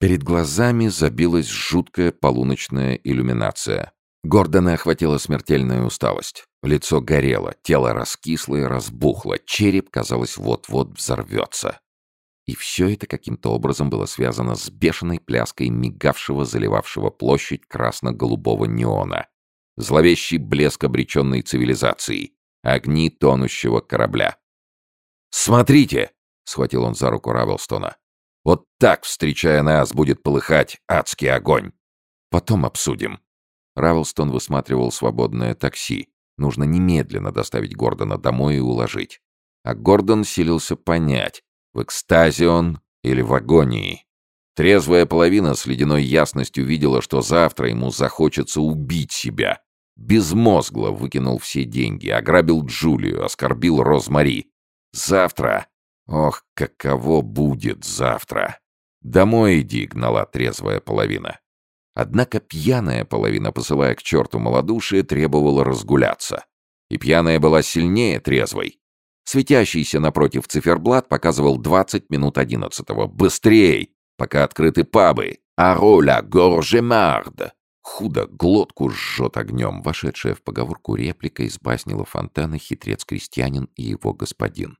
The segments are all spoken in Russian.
Перед глазами забилась жуткая полуночная иллюминация. Гордона охватила смертельная усталость. Лицо горело, тело раскисло и разбухло, череп, казалось, вот-вот взорвется. И все это каким-то образом было связано с бешеной пляской мигавшего, заливавшего площадь красно-голубого неона. Зловещий блеск обреченной цивилизации. Огни тонущего корабля. «Смотрите!» — схватил он за руку Равелстона. Вот так, встречая нас, будет полыхать адский огонь. Потом обсудим. Равелстон высматривал свободное такси. Нужно немедленно доставить Гордона домой и уложить. А Гордон силился понять, в экстазе он или в агонии. Трезвая половина с ледяной ясностью видела, что завтра ему захочется убить себя. Безмозгло выкинул все деньги, ограбил Джулию, оскорбил Розмари. Завтра Ох, каково будет завтра! Домой иди, гнала трезвая половина. Однако пьяная половина, посылая к черту малодушие, требовала разгуляться. И пьяная была сильнее трезвой. Светящийся напротив циферблат показывал 20 минут одиннадцатого. Быстрей, пока открыты пабы. Ароля горжемард. Худо глотку жжет огнем. Вошедшая в поговорку реплика из баснила Фонтана хитрец-крестьянин и его господин.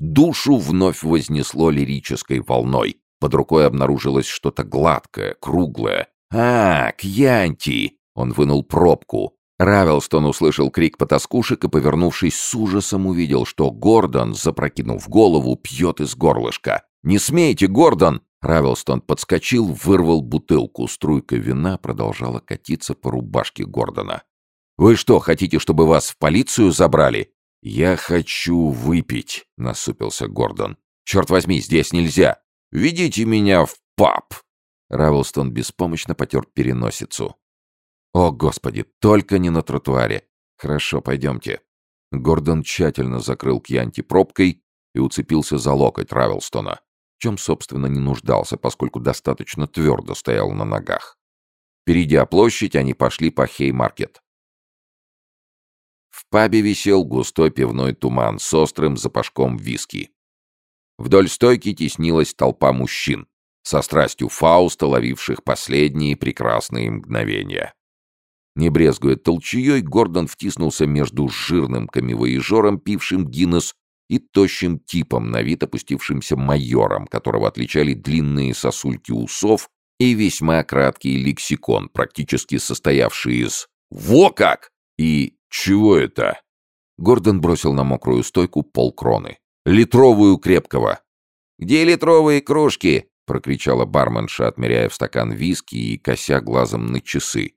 Душу вновь вознесло лирической волной. Под рукой обнаружилось что-то гладкое, круглое. «А, Кьянти!» Он вынул пробку. Равелстон услышал крик потаскушек и, повернувшись с ужасом, увидел, что Гордон, запрокинув голову, пьет из горлышка. «Не смейте, Гордон!» Равелстон подскочил, вырвал бутылку. Струйка вина продолжала катиться по рубашке Гордона. «Вы что, хотите, чтобы вас в полицию забрали?» «Я хочу выпить», — насупился Гордон. «Черт возьми, здесь нельзя! Ведите меня в паб!» Равелстон беспомощно потер переносицу. «О, Господи, только не на тротуаре! Хорошо, пойдемте». Гордон тщательно закрыл Кьянти пробкой и уцепился за локоть Равелстона, в чем, собственно, не нуждался, поскольку достаточно твердо стоял на ногах. Перейдя площадь, они пошли по Хей-маркет. В пабе висел густой пивной туман с острым запашком виски. Вдоль стойки теснилась толпа мужчин, со страстью Фауста, ловивших последние прекрасные мгновения. Не брезгуя толчеей, Гордон втиснулся между жирным камевоежором, пившим Гиннес, и тощим типом, на вид опустившимся майором, которого отличали длинные сосульки усов и весьма краткий лексикон, практически состоявший из «Во как!» и «Чего это?» Гордон бросил на мокрую стойку полкроны. «Литровую крепкого!» «Где литровые кружки?» — прокричала барменша, отмеряя в стакан виски и кося глазом на часы.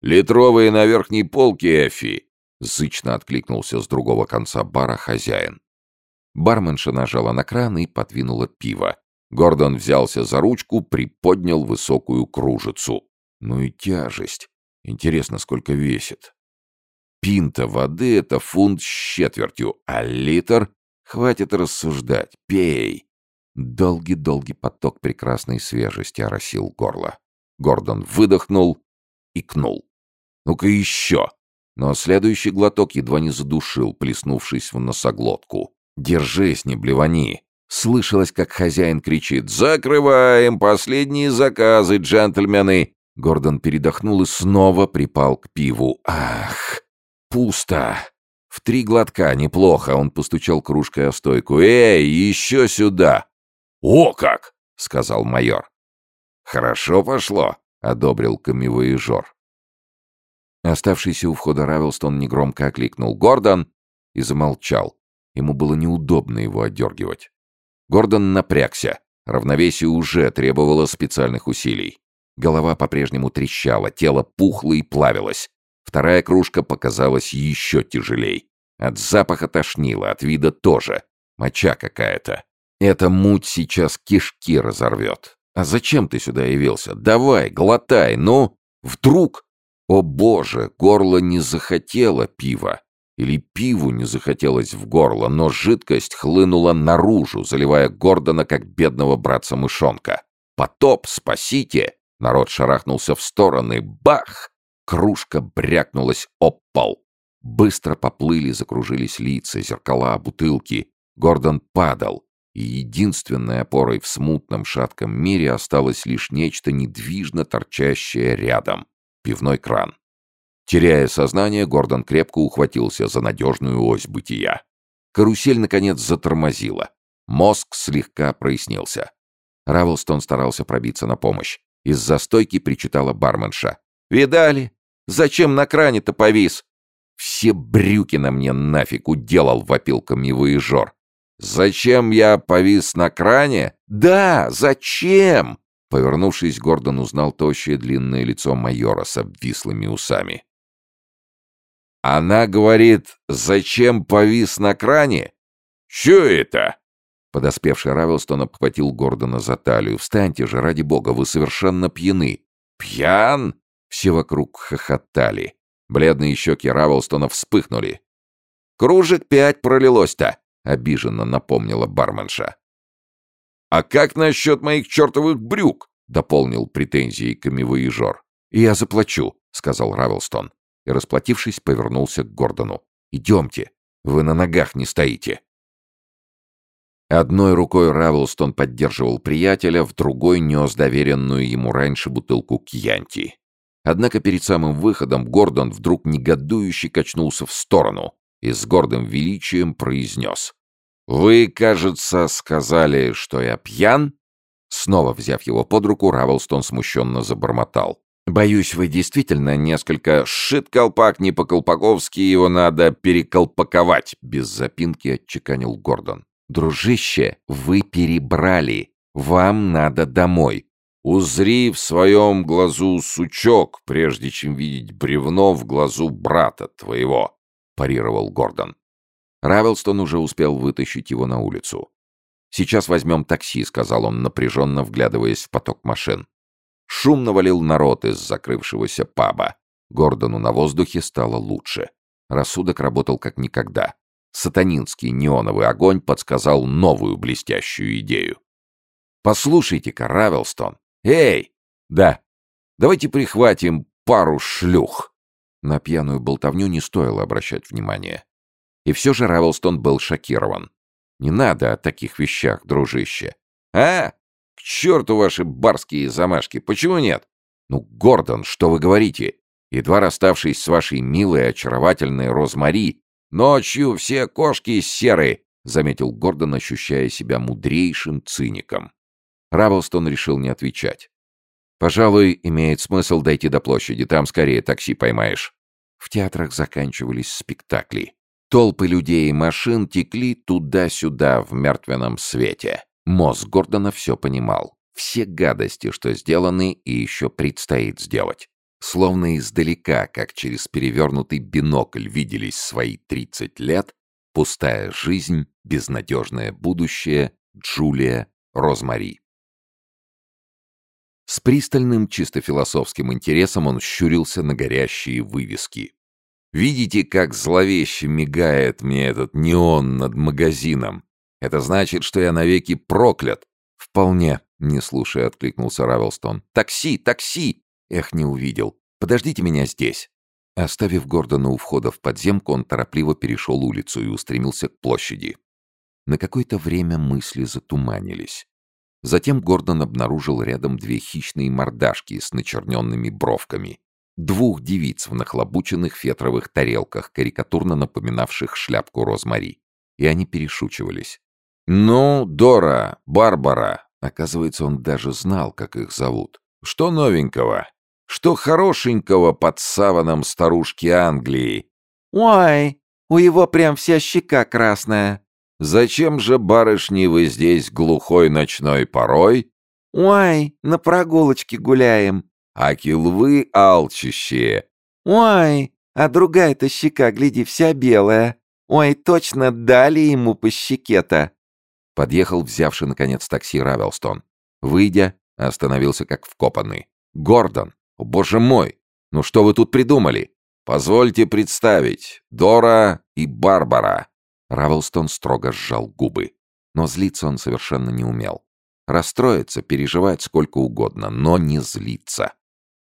«Литровые на верхней полке, Эфи!» — зычно откликнулся с другого конца бара хозяин. Барменша нажала на кран и подвинула пиво. Гордон взялся за ручку, приподнял высокую кружицу. Ну и тяжесть. Интересно, сколько весит. Пинта воды — это фунт с четвертью, а литр — хватит рассуждать, пей. Долгий-долгий поток прекрасной свежести оросил горло. Гордон выдохнул и кнул. «Ну-ка еще!» Но следующий глоток едва не задушил, плеснувшись в носоглотку. «Держись, не блевани!» Слышалось, как хозяин кричит «Закрываем! Последние заказы, джентльмены!» Гордон передохнул и снова припал к пиву. «Ах!» Пусто. В три глотка неплохо, он постучал кружкой о стойку. «Эй, еще сюда!» «О как!» — сказал майор. «Хорошо пошло», — одобрил камевоежор. Оставшийся у входа Равелстон негромко окликнул «Гордон!» и замолчал. Ему было неудобно его отдергивать. Гордон напрягся. Равновесие уже требовало специальных усилий. Голова по-прежнему трещала, тело пухло и плавилось. Вторая кружка показалась еще тяжелей. От запаха тошнило, от вида тоже. Моча какая-то. Эта муть сейчас кишки разорвет. А зачем ты сюда явился? Давай, глотай, ну! Вдруг... О боже, горло не захотело пива. Или пиву не захотелось в горло, но жидкость хлынула наружу, заливая Гордона, как бедного братца-мышонка. «Потоп, спасите!» Народ шарахнулся в стороны. Бах! Кружка брякнулась об пол. Быстро поплыли, закружились лица, зеркала, бутылки. Гордон падал. и единственной опорой в смутном шатком мире осталось лишь нечто недвижно торчащее рядом — пивной кран. Теряя сознание, Гордон крепко ухватился за надежную ось бытия. Карусель, наконец, затормозила. Мозг слегка прояснился. Равелстон старался пробиться на помощь. Из застойки причитала барменша. «Видали? Зачем на кране-то повис?» «Все брюки на мне нафиг уделал», — вопил камевоежор. «Зачем я повис на кране?» «Да, зачем?» Повернувшись, Гордон узнал тощее длинное лицо майора с обвислыми усами. «Она говорит, зачем повис на кране?» «Чё это?» Подоспевший Равелстон обхватил Гордона за талию. «Встаньте же, ради бога, вы совершенно пьяны!» «Пьян?» Все вокруг хохотали. Бледные щеки Равелстона вспыхнули. «Кружек пять пролилось-то!» — обиженно напомнила барменша. «А как насчет моих чертовых брюк?» — дополнил претензии камевоежор. «Я заплачу», — сказал Равелстон. И, расплатившись, повернулся к Гордону. «Идемте, вы на ногах не стоите». Одной рукой Равелстон поддерживал приятеля, в другой нес доверенную ему раньше бутылку кьянти. Однако перед самым выходом Гордон вдруг негодующе качнулся в сторону и с гордым величием произнес. «Вы, кажется, сказали, что я пьян?» Снова взяв его под руку, Равелстон смущенно забормотал. «Боюсь, вы действительно несколько шит колпак не по-колпаковски, его надо переколпаковать», без запинки отчеканил Гордон. «Дружище, вы перебрали. Вам надо домой. Узри в своем глазу сучок, прежде чем видеть бревно в глазу брата твоего», — парировал Гордон. Равелстон уже успел вытащить его на улицу. «Сейчас возьмем такси», — сказал он, напряженно вглядываясь в поток машин. Шум навалил народ из закрывшегося паба. Гордону на воздухе стало лучше. Рассудок работал как никогда. Сатанинский неоновый огонь подсказал новую блестящую идею. «Послушайте-ка, Равелстон, «Эй! Да! Давайте прихватим пару шлюх!» На пьяную болтовню не стоило обращать внимания. И все же Равелстон был шокирован. «Не надо о таких вещах, дружище!» «А? К черту ваши барские замашки! Почему нет?» «Ну, Гордон, что вы говорите? Едва расставшись с вашей милой, очаровательной Розмари, ночью все кошки серые!» — заметил Гордон, ощущая себя мудрейшим циником. Равелстон решил не отвечать. «Пожалуй, имеет смысл дойти до площади, там скорее такси поймаешь». В театрах заканчивались спектакли. Толпы людей и машин текли туда-сюда в мертвенном свете. Мозг Гордона все понимал. Все гадости, что сделаны и еще предстоит сделать. Словно издалека, как через перевернутый бинокль, виделись свои 30 лет, пустая жизнь, безнадежное будущее, Джулия, Розмари. С пристальным, чисто философским интересом он щурился на горящие вывески. «Видите, как зловеще мигает мне этот неон над магазином? Это значит, что я навеки проклят?» «Вполне», — не слушая, откликнулся Равелстон. «Такси! Такси!» «Эх, не увидел. Подождите меня здесь». Оставив Гордона у входа в подземку, он торопливо перешел улицу и устремился к площади. На какое-то время мысли затуманились. Затем Гордон обнаружил рядом две хищные мордашки с начерненными бровками. Двух девиц в нахлобученных фетровых тарелках, карикатурно напоминавших шляпку Розмари. И они перешучивались. «Ну, Дора, Барбара!» Оказывается, он даже знал, как их зовут. «Что новенького? Что хорошенького под саваном старушки Англии?» «Ой, у его прям вся щека красная!» Зачем же, барышни, вы здесь глухой ночной порой? Ой, на прогулочке гуляем. Аки лвы алчущие. Ой, а другая-то щека, гляди, вся белая. Ой, точно дали ему по щеке-то. Подъехал, взявший, наконец, такси Равелстон. Выйдя, остановился как вкопанный. «Гордон! О, боже мой! Ну что вы тут придумали? Позвольте представить. Дора и Барбара. Равелстон строго сжал губы. Но злиться он совершенно не умел. Расстроиться, переживать сколько угодно, но не злиться.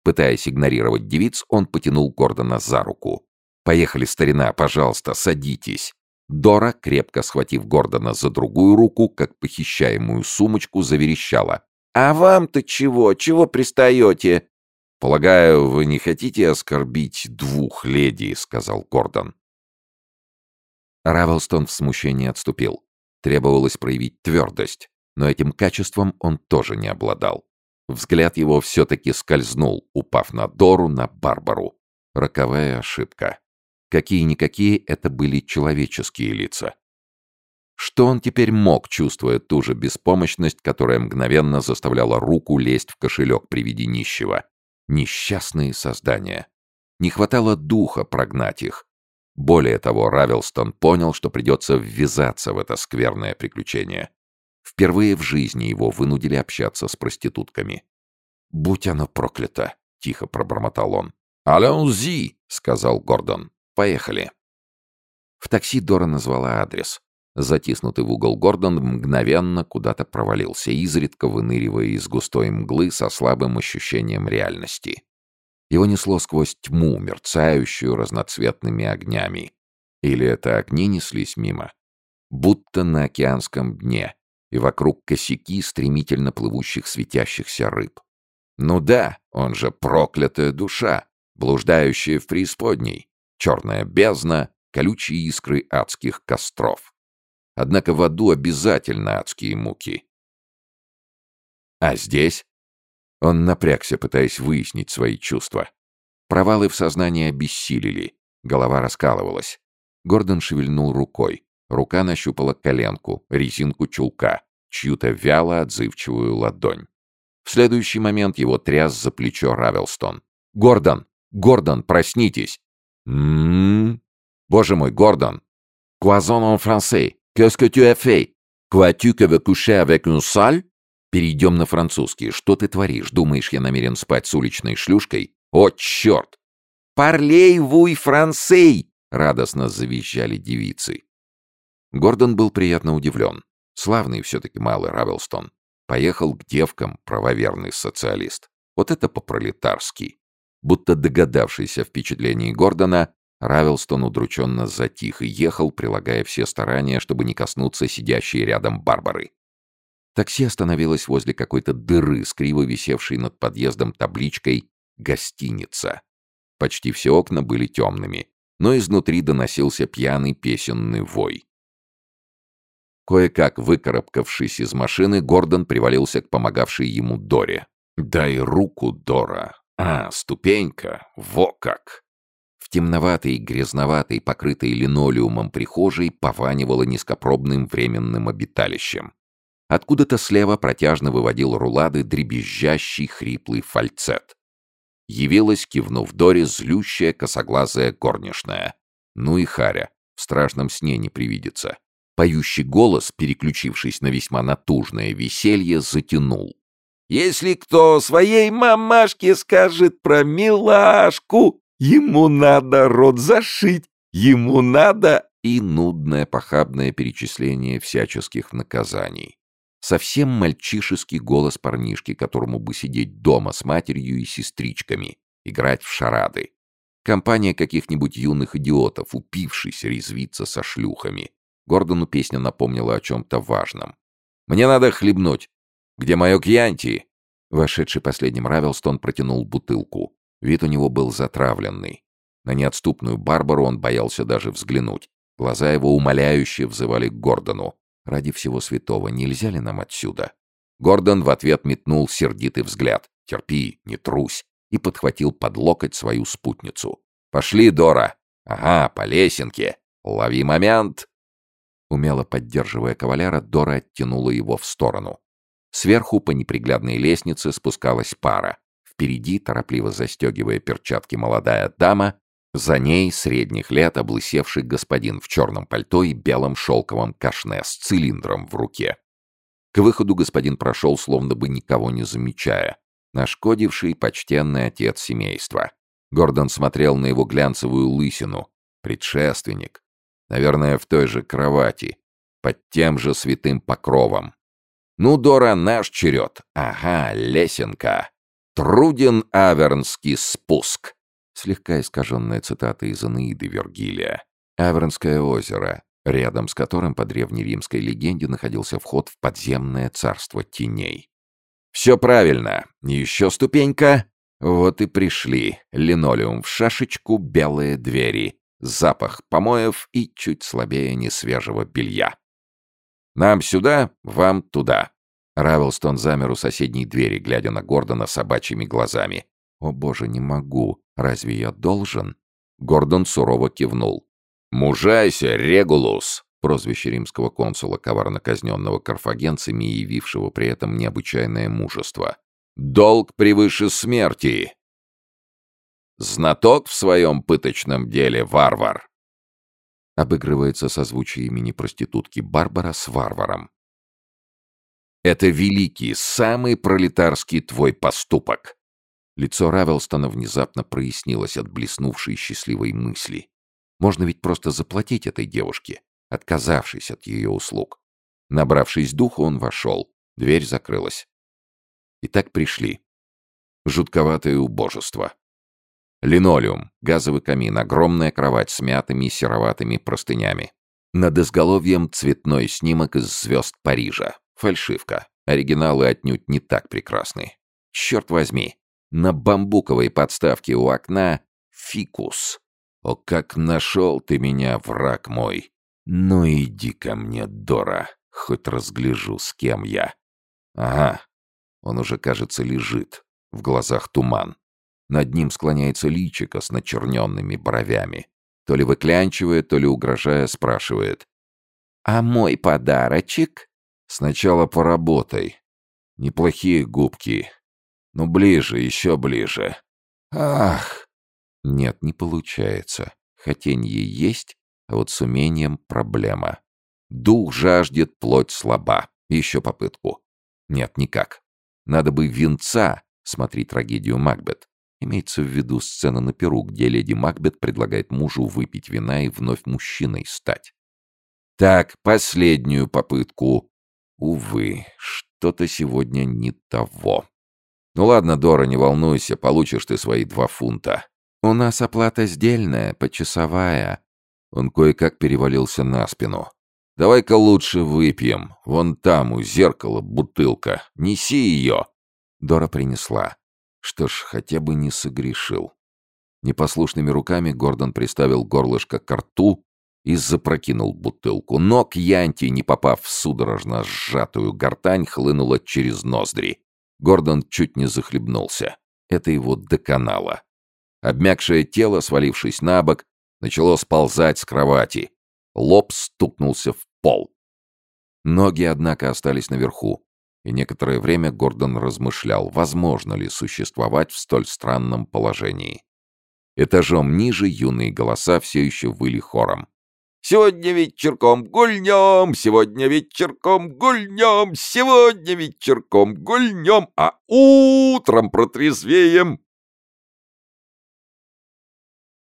Пытаясь игнорировать девиц, он потянул Гордона за руку. «Поехали, старина, пожалуйста, садитесь». Дора, крепко схватив Гордона за другую руку, как похищаемую сумочку, заверещала. «А вам-то чего? Чего пристаете?» «Полагаю, вы не хотите оскорбить двух леди», — сказал Гордон. Равелстон в смущении отступил. Требовалось проявить твердость, но этим качеством он тоже не обладал. Взгляд его все-таки скользнул, упав на Дору, на Барбару. Роковая ошибка. Какие-никакие это были человеческие лица. Что он теперь мог, чувствуя ту же беспомощность, которая мгновенно заставляла руку лезть в кошелек при виде нищего? Несчастные создания. Не хватало духа прогнать их. Более того, Равелстон понял, что придется ввязаться в это скверное приключение. Впервые в жизни его вынудили общаться с проститутками. «Будь оно проклято!» — тихо пробормотал он. «Allons-y!» — сказал Гордон. «Поехали!» В такси Дора назвала адрес. Затиснутый в угол Гордон мгновенно куда-то провалился, изредка выныривая из густой мглы со слабым ощущением реальности. Его несло сквозь тьму, мерцающую разноцветными огнями. Или это огни неслись мимо? Будто на океанском дне, и вокруг косяки стремительно плывущих светящихся рыб. Ну да, он же проклятая душа, блуждающая в преисподней, черная бездна, колючие искры адских костров. Однако в аду обязательно адские муки. А здесь? Он напрягся, пытаясь выяснить свои чувства. Провалы в сознании обессилили, голова раскалывалась. Гордон шевельнул рукой. Рука нащупала коленку, резинку чулка, чью-то вяло отзывчивую ладонь. В следующий момент его тряс за плечо Равелстон. «Гордон! Гордон, проснитесь!» «М-м-м! Боже мой, Гордон! Quoison en français! Qu'est-ce que tu as fait? Crois-tu que veux coucher avec une salle?» Перейдем на французский. Что ты творишь? Думаешь, я намерен спать с уличной шлюшкой? О, черт! «Парлей вуй франсей!» — радостно завизжали девицы. Гордон был приятно удивлен. Славный все-таки малый Равелстон. Поехал к девкам, правоверный социалист. Вот это по-пролетарски. Будто догадавшись о впечатлении Гордона, Равелстон удрученно затих и ехал, прилагая все старания, чтобы не коснуться сидящей рядом Барбары. Такси остановилось возле какой-то дыры с криво висевшей над подъездом табличкой «Гостиница». Почти все окна были темными, но изнутри доносился пьяный песенный вой. Кое-как выкарабкавшись из машины, Гордон привалился к помогавшей ему Доре. «Дай руку, Дора! А, ступенька! Во как!» В темноватой, грязноватой, покрытой линолеумом прихожей пованивало низкопробным временным обиталищем. Откуда-то слева протяжно выводил рулады дребезжащий хриплый фальцет. Явилась, кивнув Доре, злющая косоглазая горничная. Ну и Харя, в страшном сне не привидится. Поющий голос, переключившись на весьма натужное веселье, затянул. «Если кто своей мамашке скажет про милашку, ему надо рот зашить, ему надо...» И нудное похабное перечисление всяческих наказаний. Совсем мальчишеский голос парнишки, которому бы сидеть дома с матерью и сестричками, играть в шарады. Компания каких-нибудь юных идиотов, упившись резвиться со шлюхами. Гордону песня напомнила о чем-то важном. «Мне надо хлебнуть. Где мое кьянти?» Вошедший последним Равелстон протянул бутылку. Вид у него был затравленный. На неотступную Барбару он боялся даже взглянуть. Глаза его умоляюще взывали к Гордону. Ради всего святого, нельзя ли нам отсюда? Гордон в ответ метнул сердитый взгляд. Терпи, не трусь. И подхватил под локоть свою спутницу. Пошли, Дора. Ага, по лесенке. Лови момент. Умело поддерживая кавалера, Дора оттянула его в сторону. Сверху по неприглядной лестнице спускалась пара. Впереди, торопливо застегивая перчатки, молодая дама за ней средних лет облысевший господин в черном пальто и белом шелковом кашне с цилиндром в руке. К выходу господин прошел, словно бы никого не замечая. Нашкодивший почтенный отец семейства. Гордон смотрел на его глянцевую лысину. Предшественник. Наверное, в той же кровати. Под тем же святым покровом. «Ну, Дора, наш черед. Ага, лесенка. Труден Авернский спуск» слегка искаженная цитата из Анеиды Вергилия. Авернское озеро. рядом с которым по древнеримской легенде находился вход в подземное царство теней. «Все правильно. Еще ступенька. Вот и пришли. Линолеум в шашечку, белые двери, запах помоев и чуть слабее несвежего белья. Нам сюда, вам туда». Равелстон замер у соседней двери, глядя на Гордона собачьими глазами. «О боже, не могу. Разве я должен?» Гордон сурово кивнул. «Мужайся, Регулус!» прозвище римского консула, коварно казненного карфагенцами и явившего при этом необычайное мужество. «Долг превыше смерти!» «Знаток в своем пыточном деле, варвар!» Обыгрывается созвучие имени проститутки Барбара с варваром. «Это великий, самый пролетарский твой поступок!» Лицо Равелстона внезапно прояснилось от блеснувшей счастливой мысли. Можно ведь просто заплатить этой девушке, отказавшись от ее услуг. Набравшись духу, он вошел. Дверь закрылась. И так пришли. Жутковатое убожество. Линолеум, газовый камин, огромная кровать с мятыми сероватыми простынями. Над изголовьем цветной снимок из звезд Парижа. Фальшивка. Оригиналы отнюдь не так прекрасны. Черт возьми, на бамбуковой подставке у окна фикус. О, как нашел ты меня, враг мой! Ну иди ко мне, Дора, хоть разгляжу, с кем я. Ага, он уже, кажется, лежит. В глазах туман. Над ним склоняется личико с начерненными бровями. То ли выклянчивая, то ли угрожая, спрашивает. «А мой подарочек?» «Сначала поработай. Неплохие губки. Ну, ближе, еще ближе. Ах! Нет, не получается. Хотенье есть, а вот с умением проблема. Дух жаждет, плоть слаба. Еще попытку. Нет, никак. Надо бы венца, смотри трагедию Макбет. Имеется в виду сцена на Перу, где леди Макбет предлагает мужу выпить вина и вновь мужчиной стать. Так, последнюю попытку. Увы, что-то сегодня не того. Ну ладно, Дора, не волнуйся, получишь ты свои два фунта. У нас оплата сдельная, почасовая. Он кое-как перевалился на спину. Давай-ка лучше выпьем. Вон там у зеркала бутылка. Неси ее. Дора принесла. Что ж, хотя бы не согрешил. Непослушными руками Гордон приставил горлышко к рту и запрокинул бутылку. Но к Янти, не попав в судорожно сжатую гортань, хлынула через ноздри. Гордон чуть не захлебнулся. Это его доконало. Обмякшее тело, свалившись на бок, начало сползать с кровати. Лоб стукнулся в пол. Ноги, однако, остались наверху, и некоторое время Гордон размышлял, возможно ли существовать в столь странном положении. Этажом ниже юные голоса все еще выли хором. Сегодня вечерком гульнем, сегодня вечерком гульнем, сегодня вечерком гульнем, а утром протрезвеем.